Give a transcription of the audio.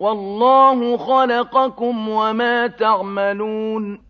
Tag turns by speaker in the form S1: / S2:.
S1: وَاللَّهُ خَلَقَكُمْ وَمَا تَعْمَلُونَ